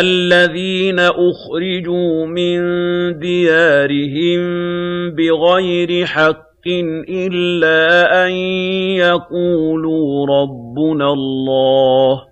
الَّذِينَ أُخْرِجُوا مِن دِيَارِهِم بِغَيْرِ حَقٍّ إِلَّا أَن يَقُولُوا رَبُّنَا اللَّهُ ۗ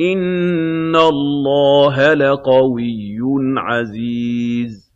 إِنَّ اللَّهَ لَقَوِيٌّ عَزِيزٌ